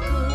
Good.